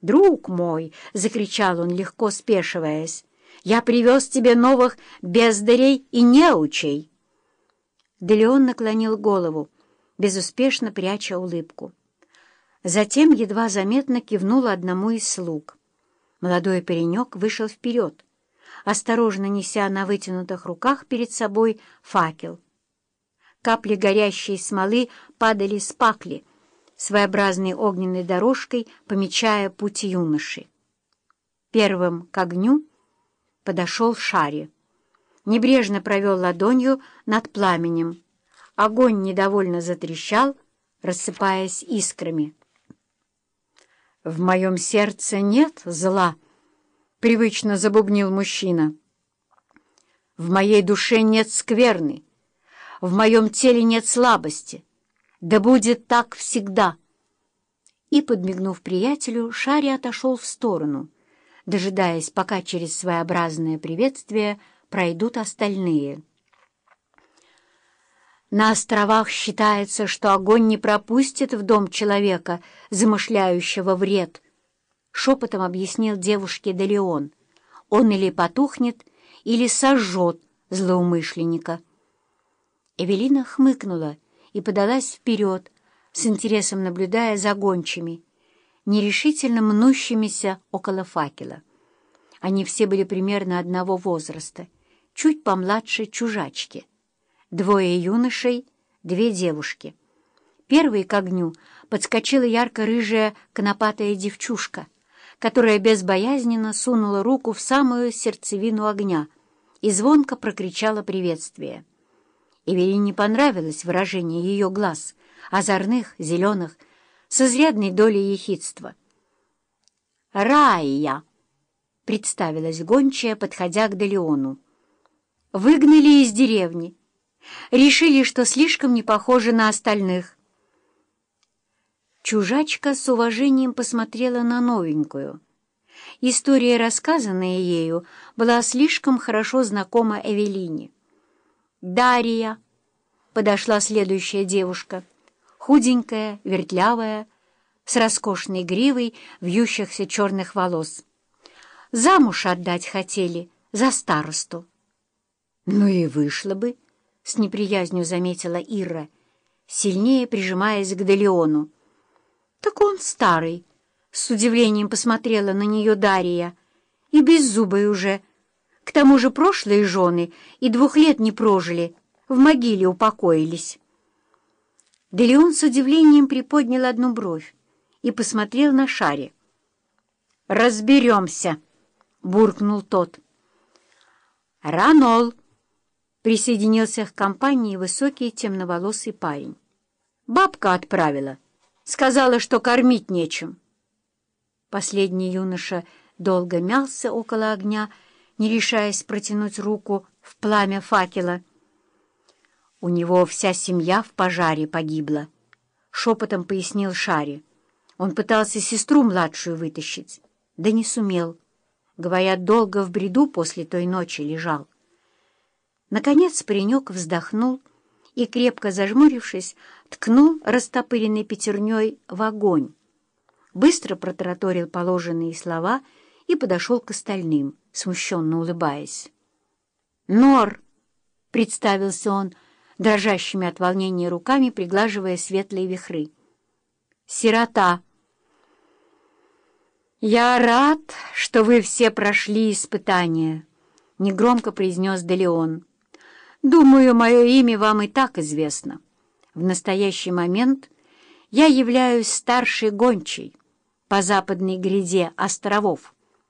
«Друг мой!» — закричал он, легко спешиваясь. «Я привез тебе новых бездарей и неучей!» Делеон наклонил голову, безуспешно пряча улыбку. Затем едва заметно кивнул одному из слуг. Молодой паренек вышел вперед, осторожно неся на вытянутых руках перед собой факел. Капли горящей смолы падали с пакли, своеобразной огненной дорожкой помечая путь юноши. Первым к огню подошел Шари. Небрежно провел ладонью над пламенем. Огонь недовольно затрещал, рассыпаясь искрами. «В моем сердце нет зла», — привычно забубнил мужчина. «В моей душе нет скверны, в моем теле нет слабости. Да будет так всегда!» И, подмигнув приятелю, Шари отошел в сторону, дожидаясь, пока через своеобразное приветствие пройдут остальные. На островах считается, что огонь не пропустит в дом человека, замышляющего вред. Шепотом объяснил девушке Делеон. Он или потухнет, или сожжет злоумышленника. Эвелина хмыкнула и подалась вперед, с интересом наблюдая за гончими, нерешительно мнущимися около факела. Они все были примерно одного возраста, чуть помладше чужачки. Двое юношей, две девушки. Первой к огню подскочила ярко-рыжая конопатая девчушка, которая безбоязненно сунула руку в самую сердцевину огня и звонко прокричала приветствие. Эвелине понравилось выражение ее глаз, озорных, зеленых, с изрядной долей ехидства. «Рая!» — представилась гончая, подходя к Делеону. «Выгнали из деревни. Решили, что слишком не похожи на остальных». Чужачка с уважением посмотрела на новенькую. История, рассказанная ею, была слишком хорошо знакома Эвелине. «Дарья!» — подошла следующая девушка, худенькая, вертлявая, с роскошной гривой вьющихся черных волос. Замуж отдать хотели за старосту. «Ну и вышло бы», — с неприязнью заметила Ира, сильнее прижимаясь к Делеону. «Так он старый», — с удивлением посмотрела на нее Дарья, — «и беззубый уже». К тому же прошлые жены и двух лет не прожили, в могиле упокоились. Делеон с удивлением приподнял одну бровь и посмотрел на шаре. «Разберемся!» — буркнул тот. «Ранол!» — присоединился к компании высокий темноволосый парень. «Бабка отправила. Сказала, что кормить нечем». Последний юноша долго мялся около огня, не решаясь протянуть руку в пламя факела. «У него вся семья в пожаре погибла», — шепотом пояснил Шари. Он пытался сестру младшую вытащить, да не сумел. Говорят, долго в бреду после той ночи лежал. Наконец паренек вздохнул и, крепко зажмурившись, ткнул растопыренной пятерней в огонь. Быстро протараторил положенные слова и подошел к остальным смущенно улыбаясь. «Нор!» — представился он, дрожащими от волнения руками, приглаживая светлые вихры. «Сирота!» «Я рад, что вы все прошли испытания», — негромко произнес Делеон. «Думаю, мое имя вам и так известно. В настоящий момент я являюсь старшей гончей по западной гряде островов».